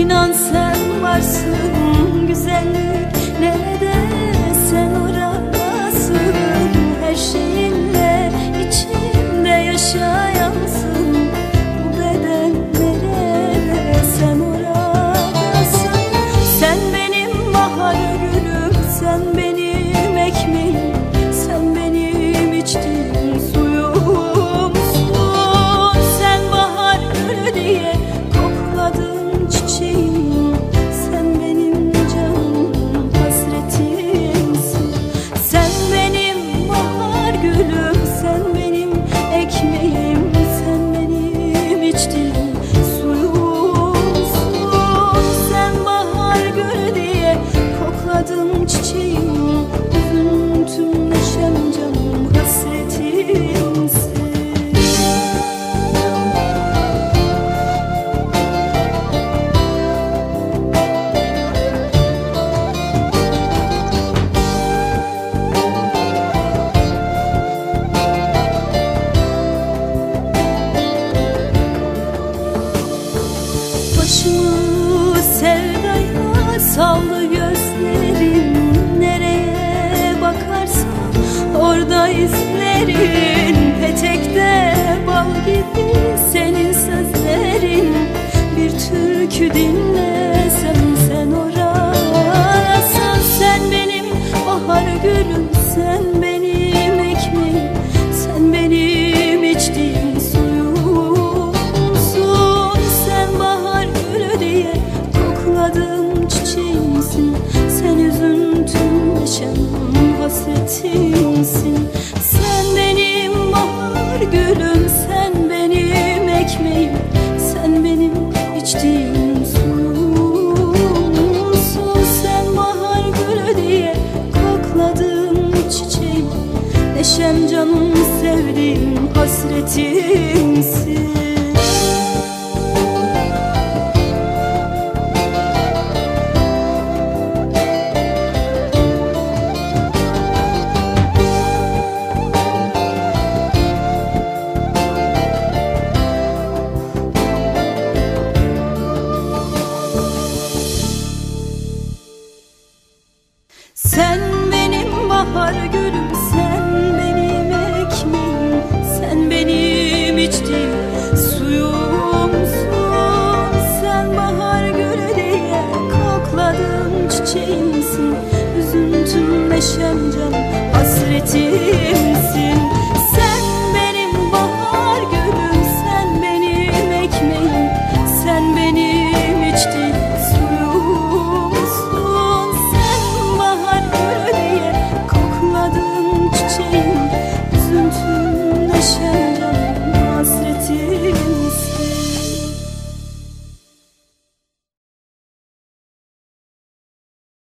İnan sen saldı Neşem canım sevdiğim hasretimsin Sen benim bahar yaşayacağım hasretim